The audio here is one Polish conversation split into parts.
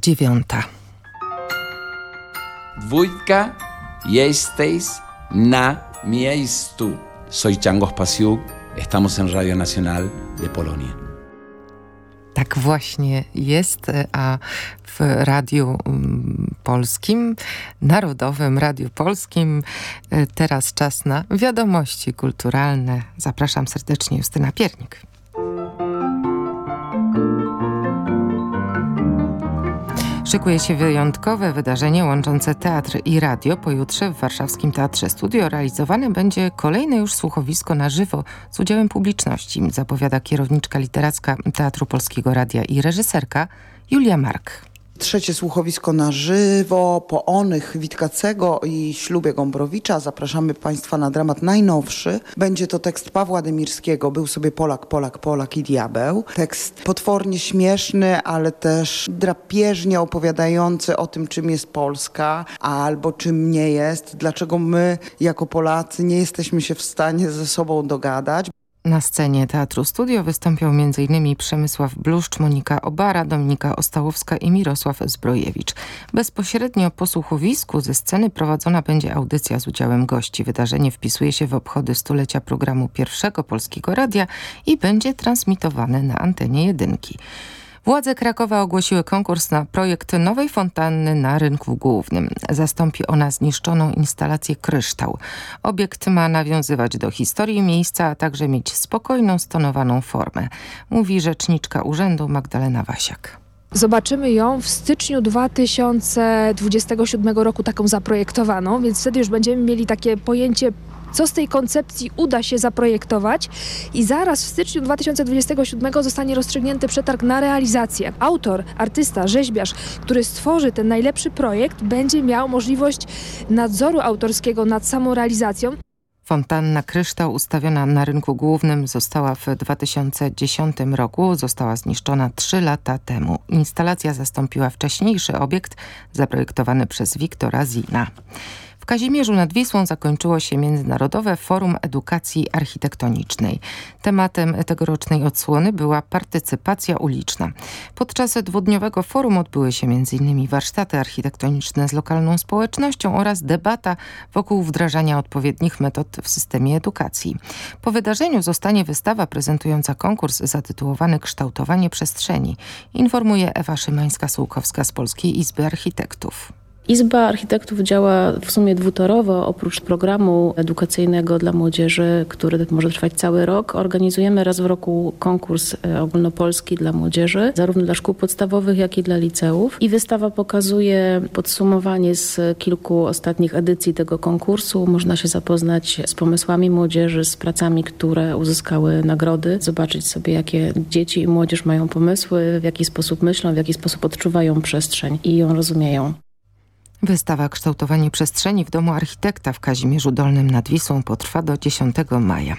dziewiąta. Dwójka, jesteś na miejscu. Soy Chango Spasiuk, estamos en Radio Nacional de Polonia. Tak właśnie jest, a w Radiu mm, Polskim, Narodowym Radiu Polskim e, teraz czas na wiadomości kulturalne. Zapraszam serdecznie Justyna Piernik. Szykuje się wyjątkowe wydarzenie łączące teatr i radio. Pojutrze w Warszawskim Teatrze Studio realizowane będzie kolejne już słuchowisko na żywo z udziałem publiczności, zapowiada kierowniczka literacka Teatru Polskiego Radia i reżyserka Julia Mark. Trzecie słuchowisko na żywo po onych Witkacego i ślubie Gombrowicza. Zapraszamy Państwa na dramat najnowszy. Będzie to tekst Pawła Demirskiego. Był sobie Polak, Polak, Polak i diabeł. Tekst potwornie śmieszny, ale też drapieżnie opowiadający o tym, czym jest Polska, albo czym nie jest. Dlaczego my, jako Polacy, nie jesteśmy się w stanie ze sobą dogadać. Na scenie Teatru Studio wystąpią m.in. Przemysław Bluszcz, Monika Obara, Dominika Ostałowska i Mirosław Zbrojewicz. Bezpośrednio po słuchowisku ze sceny prowadzona będzie audycja z udziałem gości. Wydarzenie wpisuje się w obchody stulecia programu Pierwszego Polskiego Radia i będzie transmitowane na antenie jedynki. Władze Krakowa ogłosiły konkurs na projekt nowej fontanny na rynku głównym. Zastąpi ona zniszczoną instalację Kryształ. Obiekt ma nawiązywać do historii miejsca, a także mieć spokojną, stonowaną formę, mówi rzeczniczka urzędu Magdalena Wasiak. Zobaczymy ją w styczniu 2027 roku taką zaprojektowaną, więc wtedy już będziemy mieli takie pojęcie co z tej koncepcji uda się zaprojektować i zaraz w styczniu 2027 zostanie rozstrzygnięty przetarg na realizację. Autor, artysta, rzeźbiarz, który stworzy ten najlepszy projekt będzie miał możliwość nadzoru autorskiego nad samą realizacją. Fontanna Kryształ ustawiona na rynku głównym została w 2010 roku, została zniszczona 3 lata temu. Instalacja zastąpiła wcześniejszy obiekt zaprojektowany przez Wiktora Zina. W Kazimierzu nad Wisłą zakończyło się Międzynarodowe Forum Edukacji Architektonicznej. Tematem tegorocznej odsłony była partycypacja uliczna. Podczas dwudniowego forum odbyły się m.in. warsztaty architektoniczne z lokalną społecznością oraz debata wokół wdrażania odpowiednich metod w systemie edukacji. Po wydarzeniu zostanie wystawa prezentująca konkurs zatytułowany Kształtowanie przestrzeni, informuje Ewa Szymańska-Sułkowska z Polskiej Izby Architektów. Izba Architektów działa w sumie dwutorowo. Oprócz programu edukacyjnego dla młodzieży, który może trwać cały rok, organizujemy raz w roku konkurs e, ogólnopolski dla młodzieży, zarówno dla szkół podstawowych, jak i dla liceów. I wystawa pokazuje podsumowanie z kilku ostatnich edycji tego konkursu. Można się zapoznać z pomysłami młodzieży, z pracami, które uzyskały nagrody, zobaczyć sobie, jakie dzieci i młodzież mają pomysły, w jaki sposób myślą, w jaki sposób odczuwają przestrzeń i ją rozumieją. Wystawa Kształtowanie przestrzeni w Domu Architekta w Kazimierzu Dolnym nad Wisłą potrwa do 10 maja.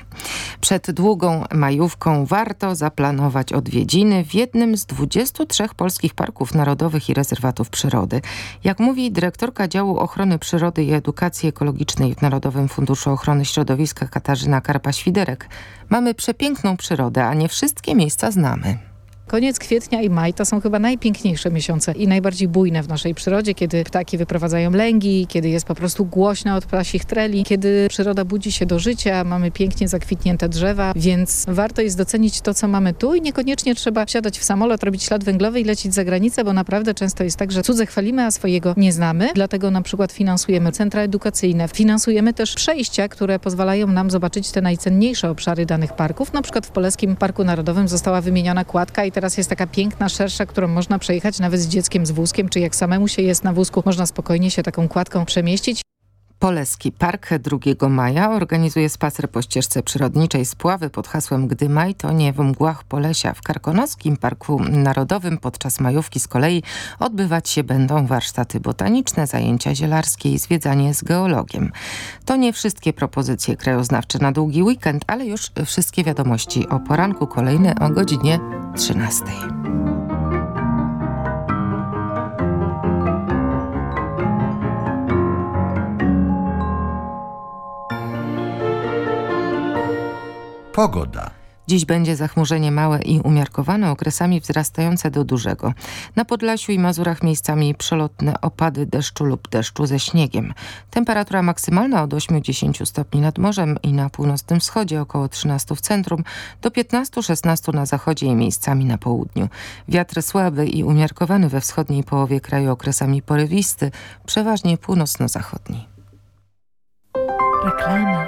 Przed długą majówką warto zaplanować odwiedziny w jednym z 23 polskich parków narodowych i rezerwatów przyrody. Jak mówi dyrektorka działu ochrony przyrody i edukacji ekologicznej w Narodowym Funduszu Ochrony Środowiska Katarzyna Karpa-Świderek, mamy przepiękną przyrodę, a nie wszystkie miejsca znamy. Koniec kwietnia i maj to są chyba najpiękniejsze miesiące i najbardziej bujne w naszej przyrodzie, kiedy ptaki wyprowadzają lęgi, kiedy jest po prostu głośno od ptasich treli, kiedy przyroda budzi się do życia, mamy pięknie zakwitnięte drzewa, więc warto jest docenić to, co mamy tu i niekoniecznie trzeba wsiadać w samolot, robić ślad węglowy i lecieć za granicę, bo naprawdę często jest tak, że cudze chwalimy, a swojego nie znamy. Dlatego na przykład finansujemy centra edukacyjne, finansujemy też przejścia, które pozwalają nam zobaczyć te najcenniejsze obszary danych parków. Na przykład w Polskim Parku Narodowym została wymieniona kładka i teraz jest taka piękna szersza, którą można przejechać nawet z dzieckiem z wózkiem, czy jak samemu się jest na wózku, można spokojnie się taką kładką przemieścić. Poleski Park 2 maja organizuje spacer po ścieżce przyrodniczej Spławy pod hasłem Gdy maj to nie w mgłach Polesia. W Karkonoskim Parku Narodowym podczas majówki z kolei odbywać się będą warsztaty botaniczne, zajęcia zielarskie i zwiedzanie z geologiem. To nie wszystkie propozycje krajoznawcze na długi weekend, ale już wszystkie wiadomości o poranku kolejne o godzinie 13. Pogoda. Dziś będzie zachmurzenie małe i umiarkowane, okresami wzrastające do dużego. Na Podlasiu i Mazurach miejscami przelotne opady deszczu lub deszczu ze śniegiem. Temperatura maksymalna od 8-10 stopni nad morzem i na północnym wschodzie, około 13 w centrum, do 15-16 na zachodzie i miejscami na południu. Wiatr słaby i umiarkowany we wschodniej połowie kraju okresami porywisty, przeważnie północno-zachodni. Reklama.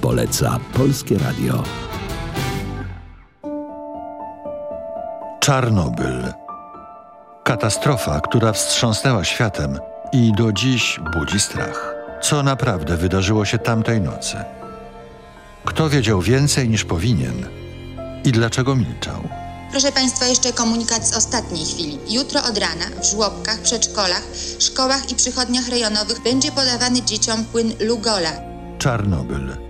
Poleca Polskie Radio. Czarnobyl. Katastrofa, która wstrząsnęła światem i do dziś budzi strach. Co naprawdę wydarzyło się tamtej nocy? Kto wiedział więcej niż powinien i dlaczego milczał? Proszę Państwa, jeszcze komunikat z ostatniej chwili. Jutro od rana w żłobkach, przedszkolach, szkołach i przychodniach rejonowych będzie podawany dzieciom płyn Lugola. Czarnobyl.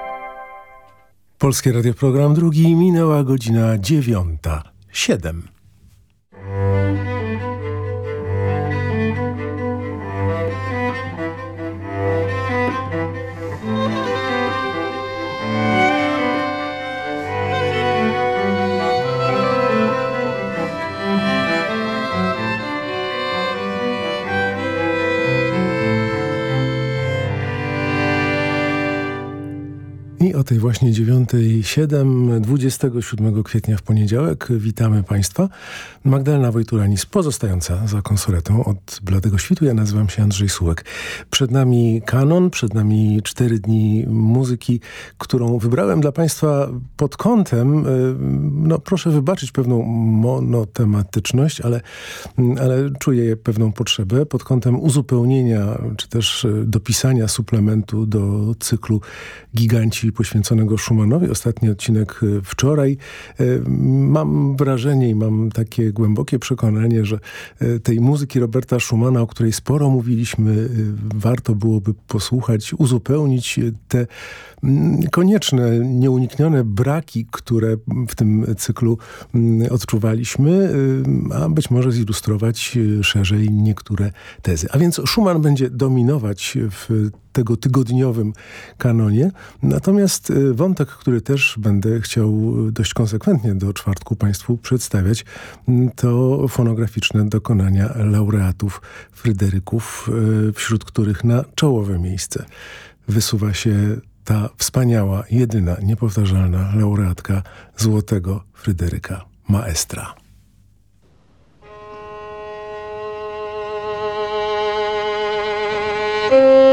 Polskie Radio Program drugi minęła godzina dziewiąta. Siedem. O tej właśnie 9.07, 27 kwietnia w poniedziałek witamy Państwa. Magdalena Wojturanis, pozostająca za konsoletą od Bladego Świtu. Ja nazywam się Andrzej Sułek. Przed nami kanon, przed nami cztery dni muzyki, którą wybrałem dla Państwa pod kątem, no proszę wybaczyć pewną monotematyczność, ale, ale czuję pewną potrzebę pod kątem uzupełnienia, czy też dopisania suplementu do cyklu Giganci poświęconego Schumannowi. Ostatni odcinek wczoraj. Mam wrażenie i mam takie głębokie przekonanie, że tej muzyki Roberta Schumana, o której sporo mówiliśmy, warto byłoby posłuchać, uzupełnić te konieczne, nieuniknione braki, które w tym cyklu odczuwaliśmy, a być może zilustrować szerzej niektóre tezy. A więc Schumann będzie dominować w tego tygodniowym kanonie. Natomiast y, wątek, który też będę chciał y, dość konsekwentnie do czwartku Państwu przedstawiać, mm, to fonograficzne dokonania laureatów Fryderyków, y, wśród których na czołowe miejsce wysuwa się ta wspaniała, jedyna, niepowtarzalna laureatka Złotego Fryderyka Maestra. thank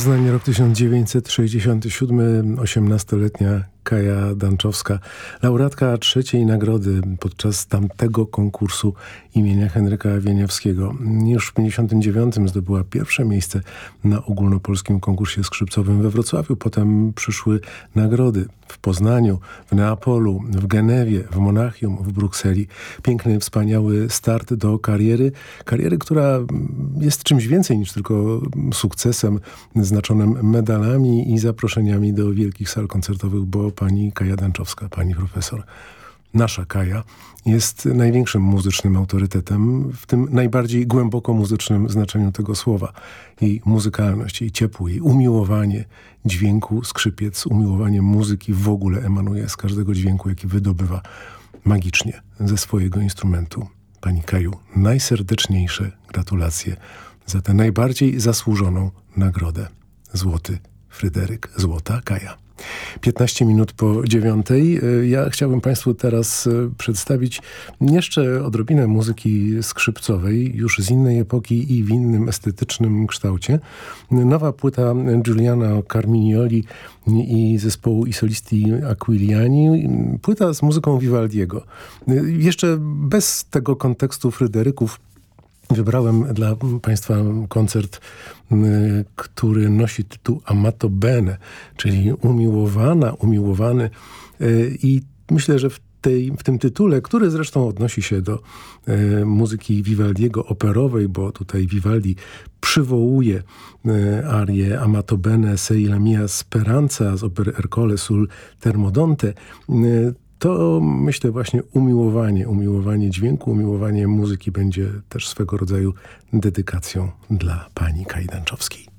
Poznań, rok 1967, 18-letnia Kaja Danczowska, laureatka trzeciej nagrody podczas tamtego konkursu imienia Henryka Wieniawskiego. Już w 1959 zdobyła pierwsze miejsce na ogólnopolskim konkursie skrzypcowym we Wrocławiu. Potem przyszły nagrody w Poznaniu, w Neapolu, w Genewie, w Monachium, w Brukseli. Piękny, wspaniały start do kariery. Kariery, która jest czymś więcej niż tylko sukcesem znaczonym medalami i zaproszeniami do wielkich sal koncertowych, bo pani Kaja Danczowska, pani profesor, nasza Kaja, jest największym muzycznym autorytetem, w tym najbardziej głęboko muzycznym znaczeniu tego słowa. Jej muzykalność, jej ciepło, jej umiłowanie dźwięku skrzypiec, umiłowanie muzyki w ogóle emanuje z każdego dźwięku, jaki wydobywa magicznie ze swojego instrumentu. Pani Kaju, najserdeczniejsze gratulacje za tę najbardziej zasłużoną nagrodę. Złoty Fryderyk, Złota Kaja. 15 minut po dziewiątej. Ja chciałbym Państwu teraz e, przedstawić jeszcze odrobinę muzyki skrzypcowej, już z innej epoki i w innym estetycznym kształcie. Nowa płyta Giuliano Carminioli i zespołu i solisti Aquiliani. Płyta z muzyką Vivaldiego. Jeszcze bez tego kontekstu Fryderyków Wybrałem dla Państwa koncert, który nosi tytuł Amato Bene, czyli umiłowana, umiłowany. I myślę, że w, tej, w tym tytule, który zresztą odnosi się do e, muzyki Vivaldiego operowej, bo tutaj Vivaldi przywołuje e, arię Amato Bene sei la mia speranza z opery Ercole sul Termodonte, e, to myślę właśnie umiłowanie, umiłowanie dźwięku, umiłowanie muzyki będzie też swego rodzaju dedykacją dla pani Kajdanczowskiej.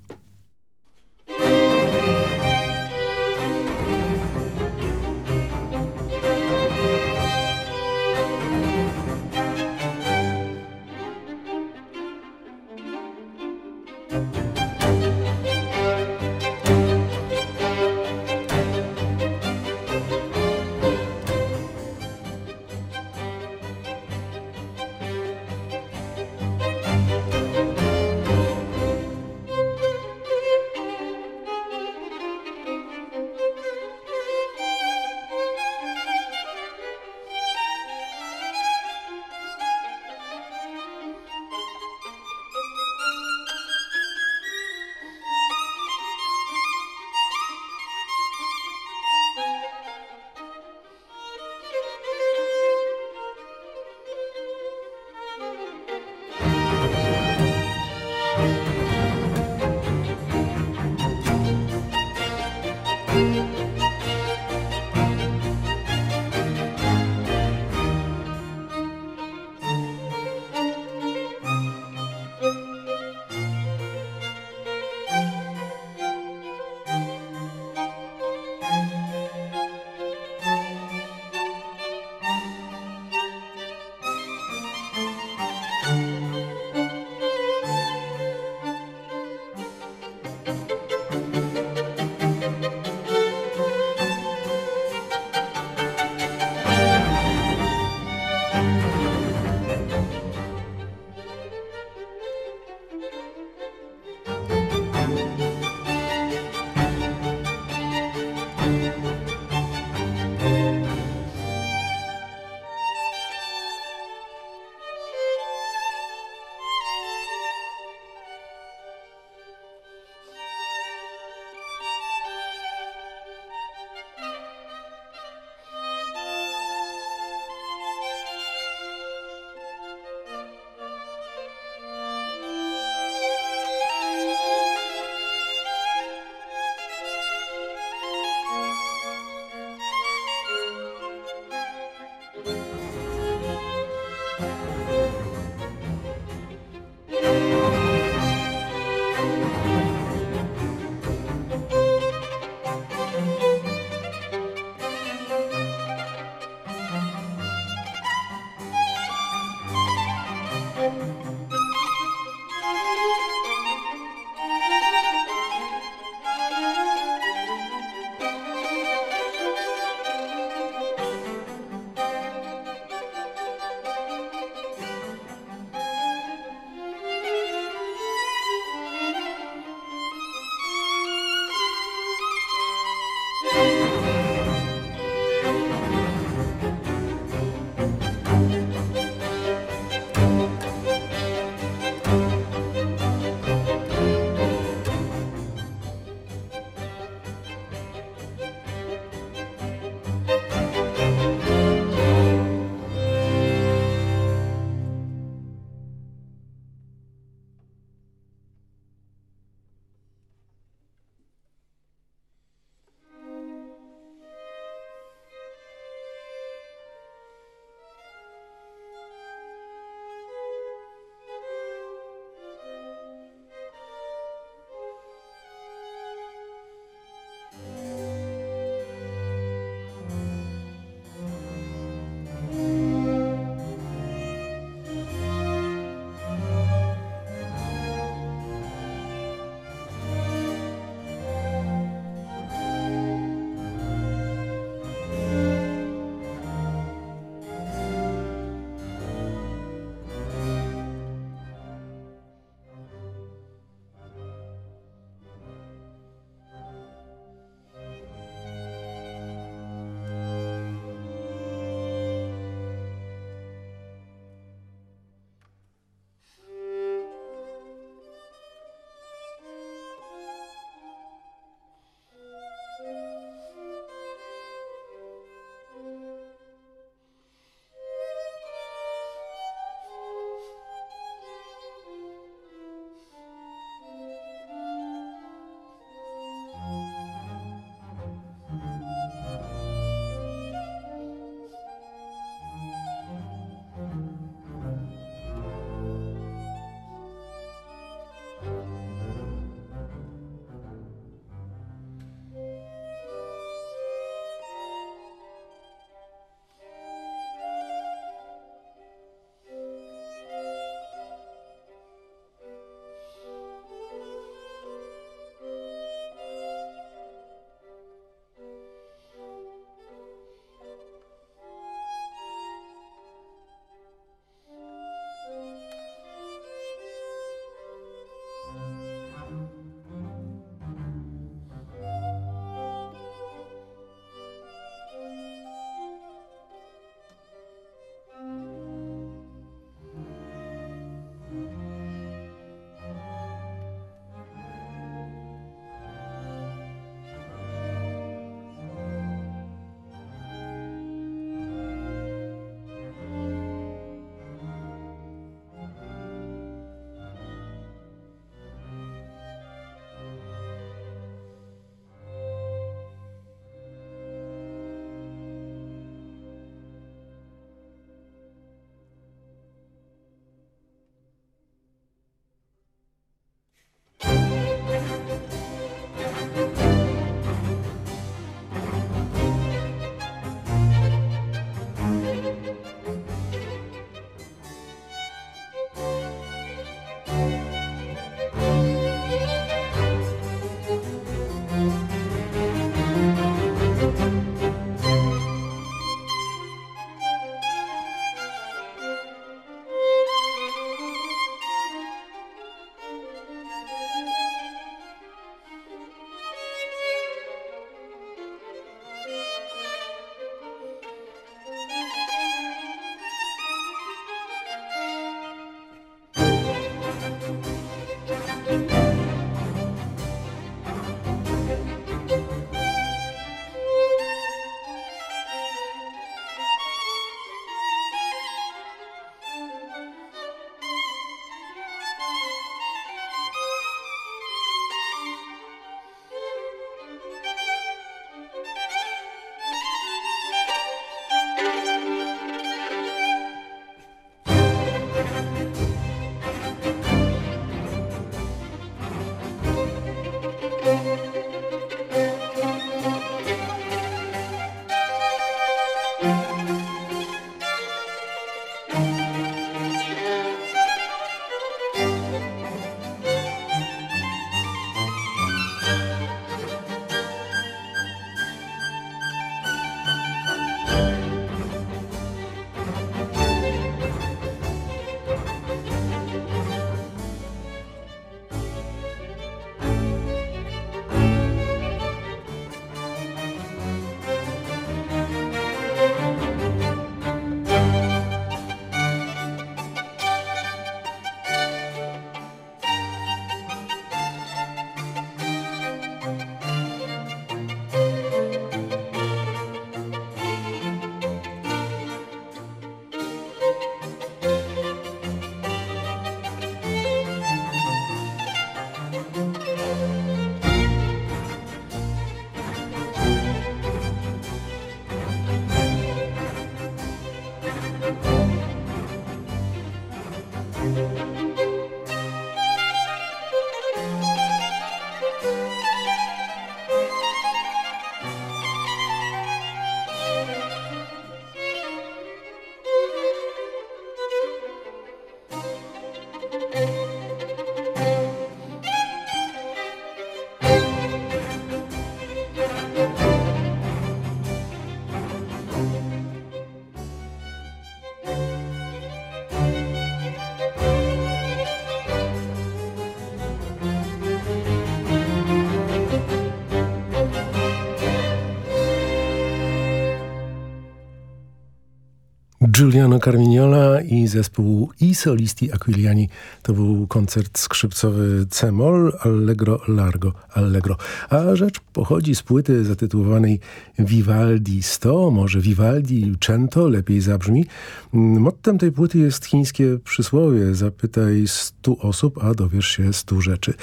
Giuliano Carmignola i zespół I Solisti Aquiliani. To był koncert skrzypcowy C-moll Allegro Largo Allegro. A rzecz pochodzi z płyty zatytułowanej Vivaldi 100, może Vivaldi Cento, lepiej zabrzmi. Mottem tej płyty jest chińskie przysłowie zapytaj stu osób, a dowiesz się stu rzeczy.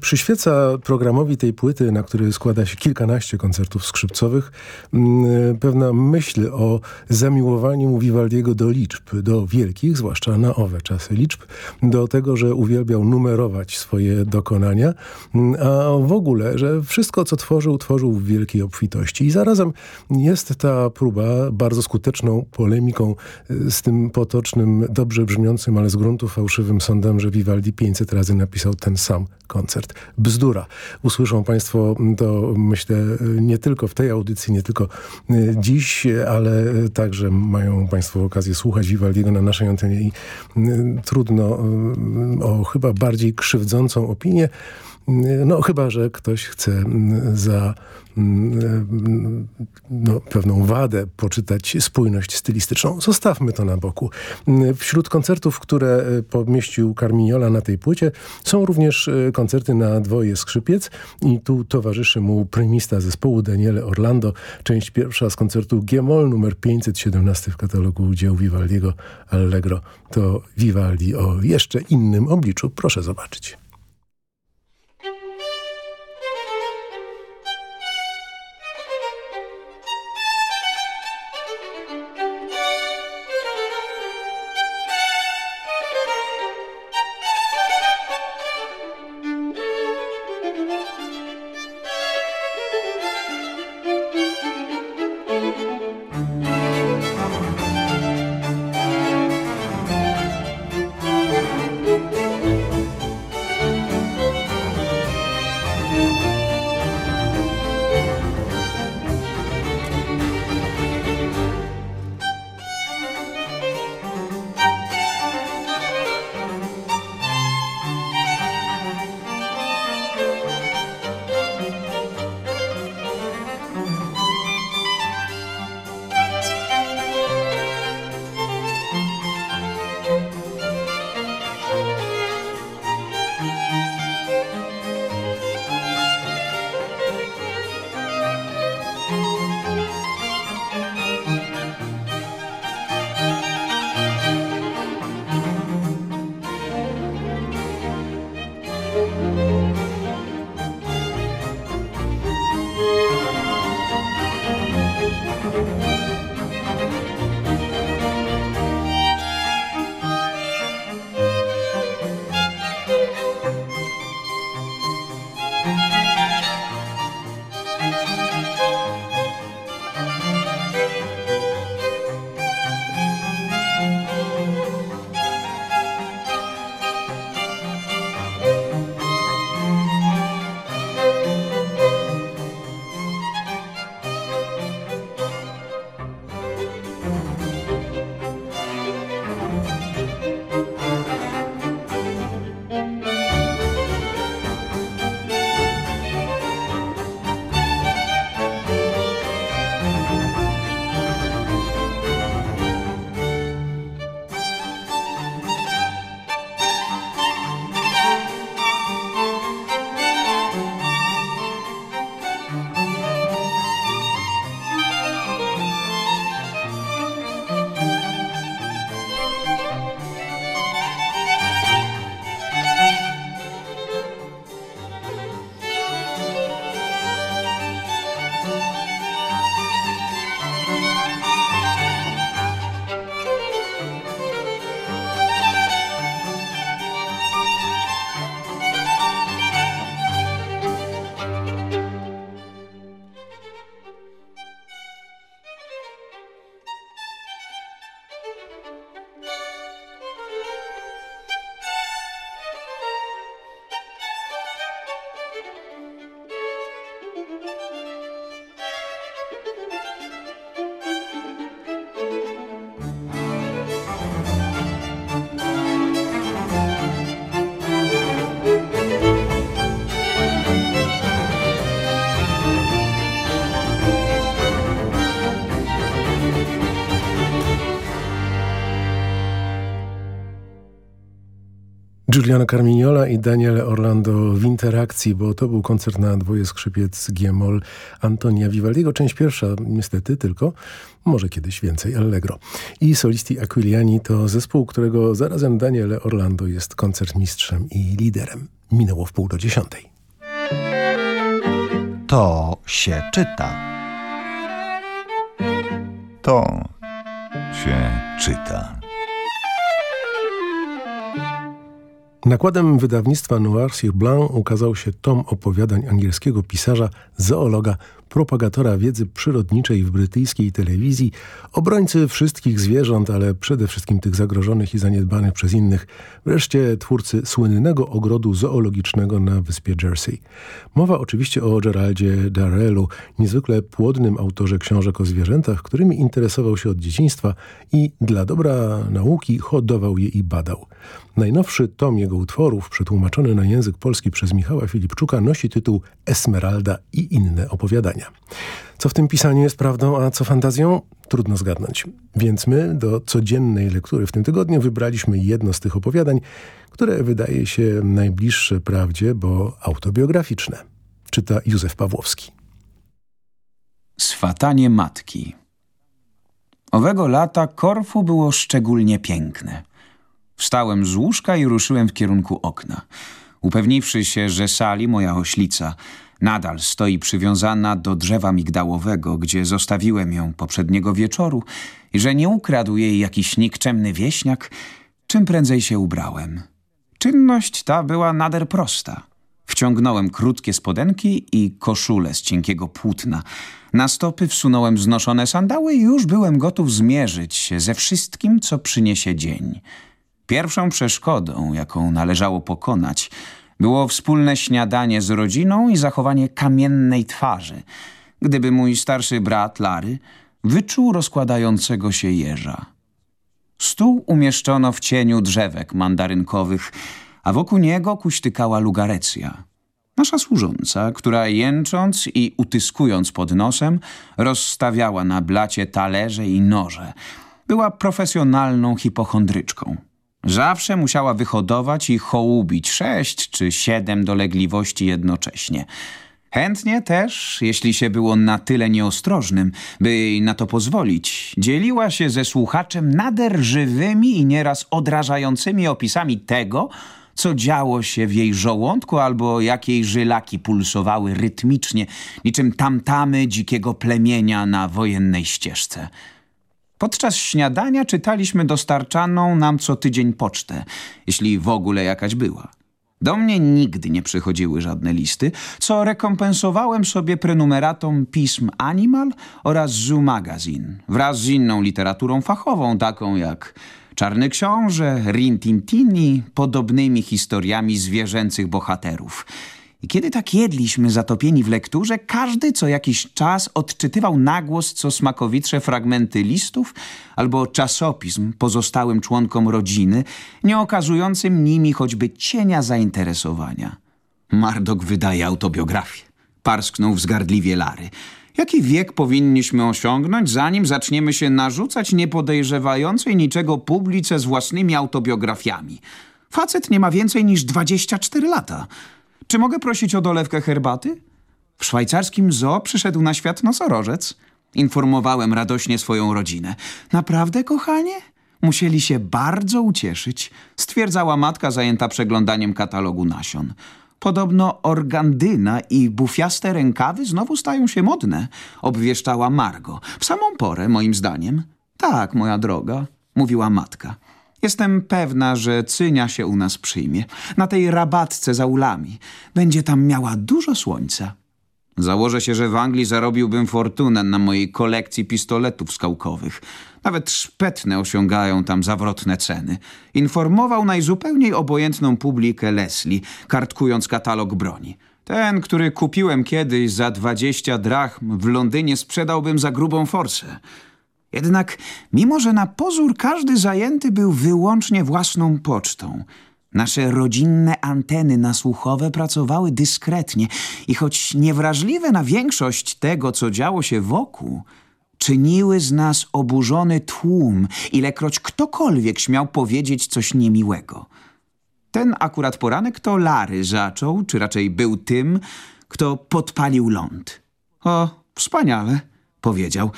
Przyświeca programowi tej płyty, na której składa się kilkanaście koncertów skrzypcowych, pewna myśl o zamiłowaniu Vivaldiego do liczb, do wielkich, zwłaszcza na owe czasy liczb, do tego, że uwielbiał numerować swoje dokonania, a w ogóle, że wszystko, co tworzył, tworzył w wielkiej obfitości. I zarazem jest ta próba bardzo skuteczną polemiką y, z tym potocznym, dobrze brzmiącym, ale z gruntu fałszywym sądem, że Vivaldi 500 razy napisał ten sam koncert. Bzdura. Usłyszą Państwo to, myślę, nie tylko w tej audycji, nie tylko y, dziś, ale także mają Państwo okazję słuchać Vivaldiego na naszej antenie i y, trudno o chyba bardziej krzywdzącą opinię no chyba, że ktoś chce mm, za mm, no, pewną wadę poczytać spójność stylistyczną. Zostawmy to na boku. Wśród koncertów, które e, pomieścił Carmignola na tej płycie są również e, koncerty na dwoje skrzypiec i tu towarzyszy mu prymista zespołu Daniele Orlando. Część pierwsza z koncertu G-moll numer 517 w katalogu dzieł Vivaldiego Allegro. To Vivaldi o jeszcze innym obliczu. Proszę zobaczyć. Música Giuliano Carmignola i Daniele Orlando w interakcji, bo to był koncert na dwoje skrzypiec G-moll Antonia Vivaldiego. Część pierwsza niestety tylko, może kiedyś więcej Allegro. I solisti Aquiliani to zespół, którego zarazem Daniele Orlando jest koncertmistrzem i liderem. Minęło w pół do dziesiątej. To się czyta. To się czyta. Nakładem wydawnictwa Noir sur Blanc ukazał się tom opowiadań angielskiego pisarza, zoologa propagatora wiedzy przyrodniczej w brytyjskiej telewizji, obrońcy wszystkich zwierząt, ale przede wszystkim tych zagrożonych i zaniedbanych przez innych, wreszcie twórcy słynnego ogrodu zoologicznego na wyspie Jersey. Mowa oczywiście o Geraldzie Darrellu, niezwykle płodnym autorze książek o zwierzętach, którymi interesował się od dzieciństwa i dla dobra nauki hodował je i badał. Najnowszy tom jego utworów, przetłumaczony na język polski przez Michała Filipczuka, nosi tytuł Esmeralda i inne opowiadania. Co w tym pisaniu jest prawdą, a co fantazją? Trudno zgadnąć. Więc my do codziennej lektury w tym tygodniu wybraliśmy jedno z tych opowiadań, które wydaje się najbliższe prawdzie, bo autobiograficzne. Czyta Józef Pawłowski. Swatanie matki Owego lata Korfu było szczególnie piękne. Wstałem z łóżka i ruszyłem w kierunku okna. Upewniwszy się, że Sali, moja oślica, nadal stoi przywiązana do drzewa migdałowego, gdzie zostawiłem ją poprzedniego wieczoru i że nie ukradł jej jakiś nikczemny wieśniak, czym prędzej się ubrałem. Czynność ta była nader prosta. Wciągnąłem krótkie spodenki i koszulę z cienkiego płótna. Na stopy wsunąłem znoszone sandały i już byłem gotów zmierzyć się ze wszystkim, co przyniesie dzień. Pierwszą przeszkodą, jaką należało pokonać, było wspólne śniadanie z rodziną i zachowanie kamiennej twarzy, gdyby mój starszy brat Lary wyczuł rozkładającego się jeża. Stół umieszczono w cieniu drzewek mandarynkowych, a wokół niego kuśtykała lugarecja. Nasza służąca, która jęcząc i utyskując pod nosem, rozstawiała na blacie talerze i noże. Była profesjonalną hipochondryczką. Zawsze musiała wyhodować i hołubić sześć czy siedem dolegliwości jednocześnie. Chętnie też, jeśli się było na tyle nieostrożnym, by jej na to pozwolić, dzieliła się ze słuchaczem nader żywymi i nieraz odrażającymi opisami tego, co działo się w jej żołądku albo jak jej żylaki pulsowały rytmicznie, niczym tamtamy dzikiego plemienia na wojennej ścieżce. Podczas śniadania czytaliśmy dostarczaną nam co tydzień pocztę, jeśli w ogóle jakaś była. Do mnie nigdy nie przychodziły żadne listy, co rekompensowałem sobie prenumeratą pism Animal oraz Zoo Magazine wraz z inną literaturą fachową, taką jak Czarny Książę, Rin Tin i podobnymi historiami zwierzęcych bohaterów – i kiedy tak jedliśmy zatopieni w lekturze, każdy co jakiś czas odczytywał nagłos co smakowitsze fragmenty listów albo czasopism pozostałym członkom rodziny, nie okazującym nimi choćby cienia zainteresowania. Mardok wydaje autobiografię. Parsknął wzgardliwie Lary. Jaki wiek powinniśmy osiągnąć, zanim zaczniemy się narzucać niepodejrzewającej niczego publice z własnymi autobiografiami? Facet nie ma więcej niż 24 lata. Czy mogę prosić o dolewkę herbaty? W szwajcarskim zoo przyszedł na świat nosorożec. Informowałem radośnie swoją rodzinę. Naprawdę, kochanie? Musieli się bardzo ucieszyć, stwierdzała matka zajęta przeglądaniem katalogu nasion. Podobno organdyna i bufiaste rękawy znowu stają się modne, obwieszczała Margo. W samą porę, moim zdaniem. Tak, moja droga, mówiła matka. Jestem pewna, że Cynia się u nas przyjmie. Na tej rabatce za ulami. Będzie tam miała dużo słońca. Założę się, że w Anglii zarobiłbym fortunę na mojej kolekcji pistoletów skałkowych. Nawet szpetne osiągają tam zawrotne ceny. Informował najzupełniej obojętną publikę Leslie, kartkując katalog broni. Ten, który kupiłem kiedyś za 20 drachm w Londynie sprzedałbym za grubą forsę. Jednak, mimo że na pozór każdy zajęty był wyłącznie własną pocztą, nasze rodzinne anteny nasłuchowe pracowały dyskretnie i choć niewrażliwe na większość tego, co działo się wokół, czyniły z nas oburzony tłum, ilekroć ktokolwiek śmiał powiedzieć coś niemiłego. Ten akurat poranek to Lary zaczął, czy raczej był tym, kto podpalił ląd. O, wspaniale, powiedział.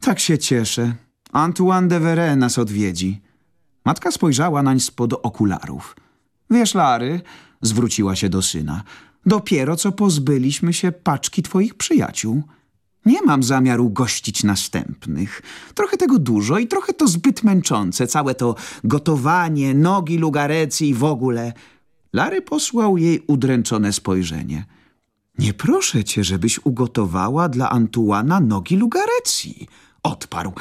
Tak się cieszę. Antoine de Verre nas odwiedzi. Matka spojrzała nań spod okularów. Wiesz, Lary, zwróciła się do syna, dopiero co pozbyliśmy się paczki twoich przyjaciół. Nie mam zamiaru gościć następnych. Trochę tego dużo i trochę to zbyt męczące. Całe to gotowanie, nogi lugarecji i w ogóle. Lary posłał jej udręczone spojrzenie. Nie proszę cię, żebyś ugotowała dla Antuana nogi lugarecji. Odparł.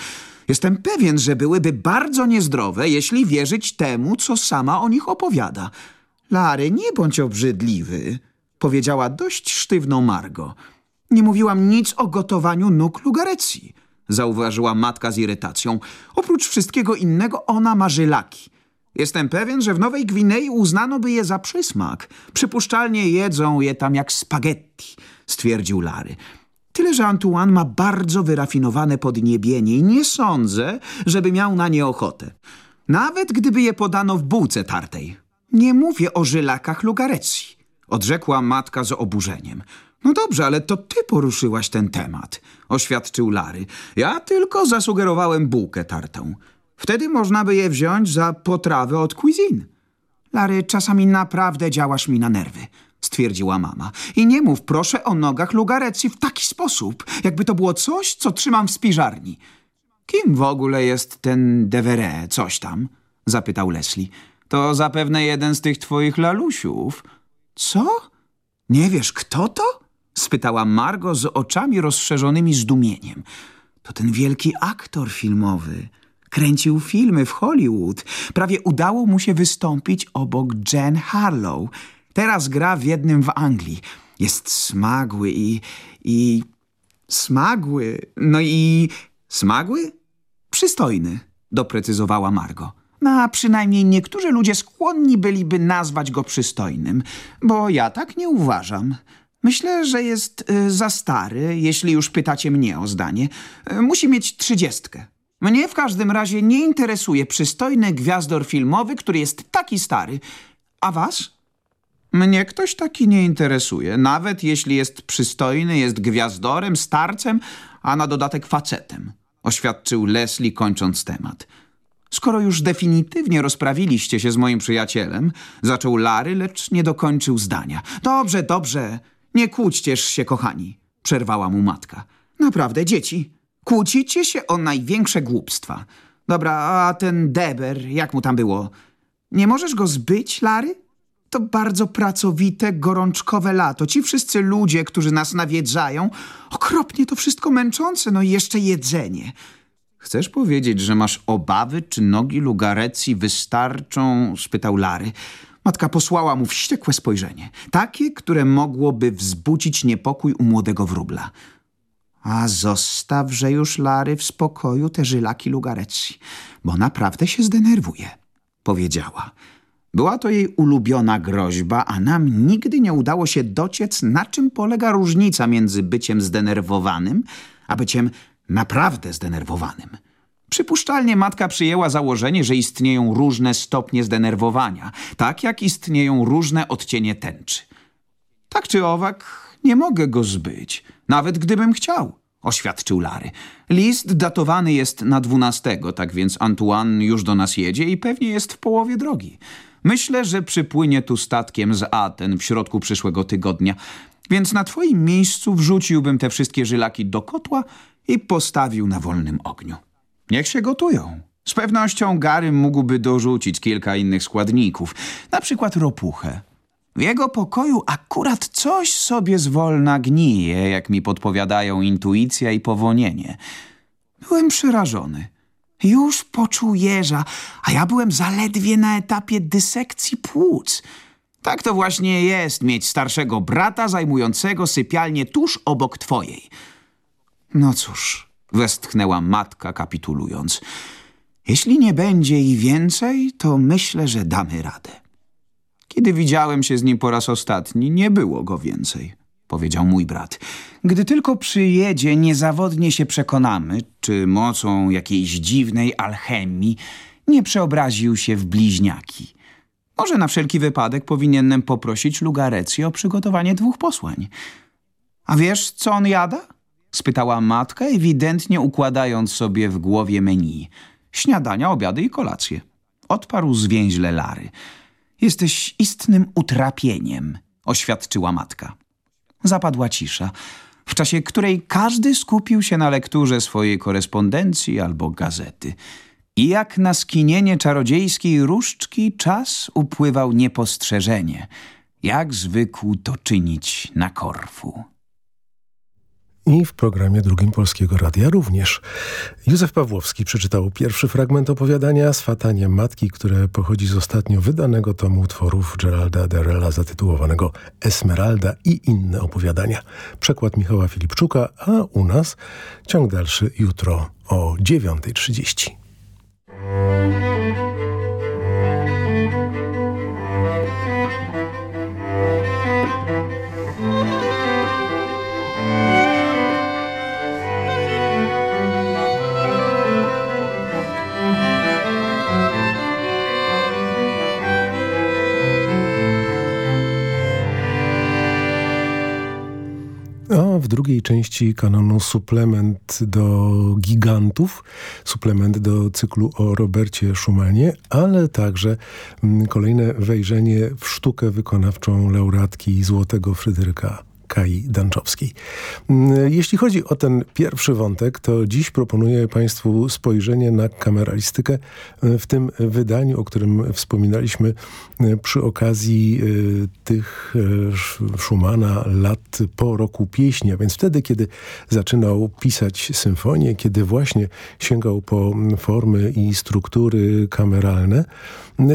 Jestem pewien, że byłyby bardzo niezdrowe, jeśli wierzyć temu, co sama o nich opowiada. Lary, nie bądź obrzydliwy, powiedziała dość sztywną Margo. Nie mówiłam nic o gotowaniu nóg lugarecji, zauważyła matka z irytacją. Oprócz wszystkiego innego ona ma żylaki. Jestem pewien, że w Nowej Gwinei uznano by je za przysmak. Przypuszczalnie jedzą je tam jak spaghetti, stwierdził Lary. Tyle, że Antoine ma bardzo wyrafinowane podniebienie i nie sądzę, żeby miał na nie ochotę. Nawet gdyby je podano w bułce tartej. Nie mówię o żylakach lugarecji, odrzekła matka z oburzeniem. No dobrze, ale to ty poruszyłaś ten temat, oświadczył Lary. Ja tylko zasugerowałem bułkę tartą. Wtedy można by je wziąć za potrawę od cuisine. Lary, czasami naprawdę działasz mi na nerwy, stwierdziła mama. I nie mów proszę o nogach lugarecji w taki sposób, jakby to było coś, co trzymam w spiżarni. Kim w ogóle jest ten Devere, coś tam? zapytał Leslie. To zapewne jeden z tych twoich lalusiów. Co? Nie wiesz, kto to? spytała Margo z oczami rozszerzonymi zdumieniem. To ten wielki aktor filmowy. Kręcił filmy w Hollywood. Prawie udało mu się wystąpić obok Jen Harlow. Teraz gra w jednym w Anglii. Jest smagły i... i... smagły. No i... smagły? Przystojny, doprecyzowała Margo. No, a przynajmniej niektórzy ludzie skłonni byliby nazwać go przystojnym, bo ja tak nie uważam. Myślę, że jest y, za stary, jeśli już pytacie mnie o zdanie. Y, musi mieć trzydziestkę. Mnie w każdym razie nie interesuje przystojny gwiazdor filmowy, który jest taki stary. A was? Mnie ktoś taki nie interesuje, nawet jeśli jest przystojny, jest gwiazdorem, starcem, a na dodatek facetem, oświadczył Leslie kończąc temat. Skoro już definitywnie rozprawiliście się z moim przyjacielem, zaczął Lary, lecz nie dokończył zdania. Dobrze, dobrze, nie kłóćcież się, kochani, przerwała mu matka. Naprawdę, dzieci, kłócicie się o największe głupstwa. Dobra, a ten Deber, jak mu tam było? Nie możesz go zbyć, Lary? To bardzo pracowite, gorączkowe lato. Ci wszyscy ludzie, którzy nas nawiedzają, okropnie to wszystko męczące, no i jeszcze jedzenie. Chcesz powiedzieć, że masz obawy, czy nogi Lugarecji wystarczą? spytał Lary. Matka posłała mu wściekłe spojrzenie. Takie, które mogłoby wzbudzić niepokój u młodego wróbla. A zostawże już Lary w spokoju te żylaki Lugarecji, bo naprawdę się zdenerwuje, powiedziała. Była to jej ulubiona groźba, a nam nigdy nie udało się dociec, na czym polega różnica między byciem zdenerwowanym, a byciem naprawdę zdenerwowanym. Przypuszczalnie matka przyjęła założenie, że istnieją różne stopnie zdenerwowania, tak jak istnieją różne odcienie tęczy. Tak czy owak, nie mogę go zbyć, nawet gdybym chciał, oświadczył Lary. List datowany jest na dwunastego, tak więc Antoine już do nas jedzie i pewnie jest w połowie drogi. Myślę, że przypłynie tu statkiem z Aten w środku przyszłego tygodnia, więc na twoim miejscu wrzuciłbym te wszystkie żylaki do kotła i postawił na wolnym ogniu. Niech się gotują. Z pewnością Gary mógłby dorzucić kilka innych składników, na przykład ropuchę. W jego pokoju akurat coś sobie zwolna gnije, jak mi podpowiadają intuicja i powonienie. Byłem przerażony. Już poczuł jeża, a ja byłem zaledwie na etapie dysekcji płuc. Tak to właśnie jest mieć starszego brata zajmującego sypialnię tuż obok twojej. No cóż, westchnęła matka kapitulując. Jeśli nie będzie i więcej, to myślę, że damy radę. Kiedy widziałem się z nim po raz ostatni, nie było go więcej, powiedział mój brat. Gdy tylko przyjedzie, niezawodnie się przekonamy, czy mocą jakiejś dziwnej alchemii nie przeobraził się w bliźniaki. Może na wszelki wypadek powinienem poprosić Lugarecję o przygotowanie dwóch posłań. A wiesz, co on jada? Spytała matka, ewidentnie układając sobie w głowie menu. Śniadania, obiady i kolacje. Odparł zwięźle Lary. Jesteś istnym utrapieniem, oświadczyła matka. Zapadła cisza, w czasie której każdy skupił się na lekturze swojej korespondencji albo gazety. I jak na skinienie czarodziejskiej różdżki czas upływał niepostrzeżenie, jak zwykł to czynić na Korfu. I w programie drugim Polskiego Radia również. Józef Pawłowski przeczytał pierwszy fragment opowiadania Swatanie Matki, które pochodzi z ostatnio wydanego tomu utworów Geralda Derrella zatytułowanego Esmeralda i inne opowiadania. Przekład Michała Filipczuka, a u nas ciąg dalszy jutro o 9.30. drugiej części kanonu suplement do gigantów, suplement do cyklu o Robercie Schumanie, ale także mm, kolejne wejrzenie w sztukę wykonawczą laureatki Złotego Fryderyka Kai Danczowskiej. Mm, jeśli chodzi o ten pierwszy wątek, to dziś proponuję Państwu spojrzenie na kameralistykę e, w tym wydaniu, o którym wspominaliśmy e, przy okazji e, tych Schumana lat po roku pieśni, a więc wtedy, kiedy zaczynał pisać symfonię, kiedy właśnie sięgał po formy i struktury kameralne,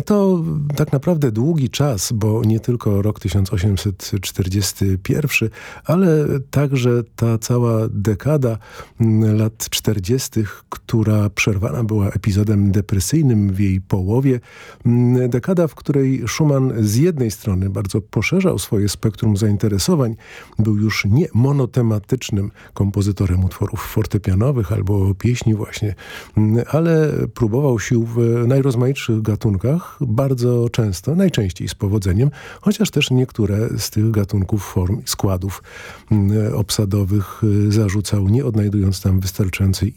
to tak naprawdę długi czas, bo nie tylko rok 1841, ale także ta cała dekada mm, lat 40., która przerwana była epizodem depresyjnym w jej połowie. Mm, dekada, w której Schumann z jednej strony bardzo poszerzał swoje spektrum zainteresowań, był już nie monotematycznym kompozytorem utworów fortepianowych albo pieśni właśnie, mm, ale próbował sił w najrozmaitszych gatunkach, bardzo często, najczęściej z powodzeniem, chociaż też niektóre z tych gatunków form składów mm, obsadowych y, zarzucał, nie odnajdując tam wystarczającej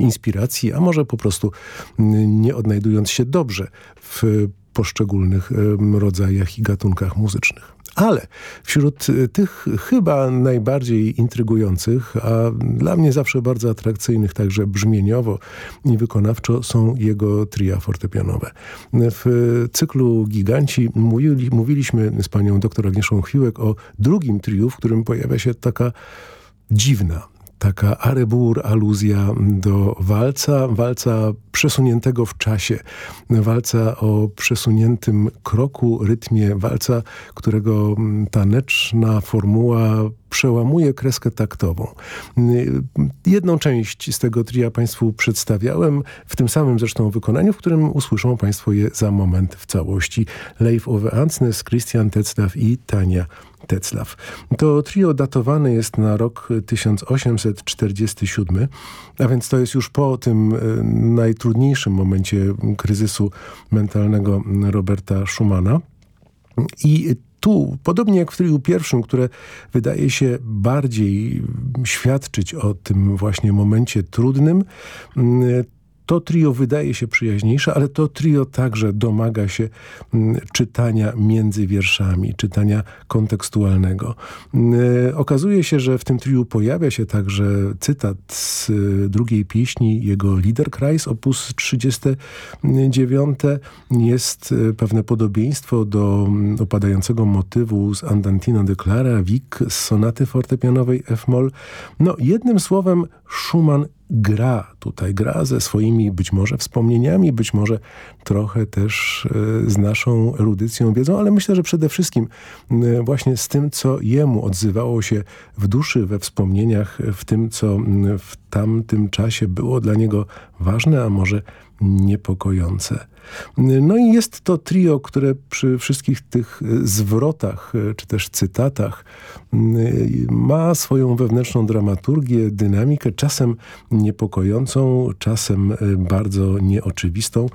inspiracji, a może po prostu mm, nie odnajdując się dobrze w poszczególnych rodzajach i gatunkach muzycznych. Ale wśród y, tych chyba najbardziej intrygujących, a dla mnie zawsze bardzo atrakcyjnych także brzmieniowo i wykonawczo są jego tria fortepianowe. W cyklu Giganci mówili, mówiliśmy z panią doktor Agnieszką Chwiłek o drugim triu, w którym pojawia się taka dziwna, taka arebur, aluzja do walca, walca przesuniętego w czasie, walca o przesuniętym kroku, rytmie, walca, którego taneczna formuła przełamuje kreskę taktową. Jedną część z tego tria Państwu przedstawiałem, w tym samym zresztą wykonaniu, w którym usłyszą Państwo je za moment w całości. Leif Ove Ansnes, Christian Tetzlaff i Tania Tetzlaff. To trio datowane jest na rok 1847, a więc to jest już po tym e, najtrudniejszym momencie kryzysu mentalnego Roberta Schumana. I tu, podobnie jak w triu pierwszym, które wydaje się bardziej świadczyć o tym właśnie momencie trudnym, to trio wydaje się przyjaźniejsze, ale to trio także domaga się mm, czytania między wierszami, czytania kontekstualnego. Mm, e, okazuje się, że w tym triu pojawia się także cytat z e, drugiej pieśni, jego Liederkreis, opus 39. Jest e, pewne podobieństwo do mm, opadającego motywu z Andantino de Clara, Wick z sonaty fortepianowej F-moll. No, jednym słowem Schumann gra tutaj, gra ze swoimi być może wspomnieniami, być może trochę też e, z naszą erudycją, wiedzą, ale myślę, że przede wszystkim e, właśnie z tym, co jemu odzywało się w duszy, we wspomnieniach, w tym, co w tamtym czasie było dla niego ważne, a może niepokojące. No i jest to trio, które przy wszystkich tych zwrotach, czy też cytatach ma swoją wewnętrzną dramaturgię, dynamikę, czasem niepokojącą, intrygującą, czasem e, bardzo nieoczywistą,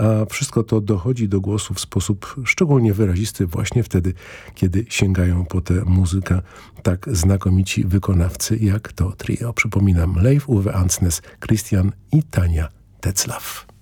a wszystko to dochodzi do głosu w sposób szczególnie wyrazisty właśnie wtedy, kiedy sięgają po tę muzykę tak znakomici wykonawcy jak to trio. Przypominam, Leif Uwe Ansnes, Christian i Tania Tetzlaff.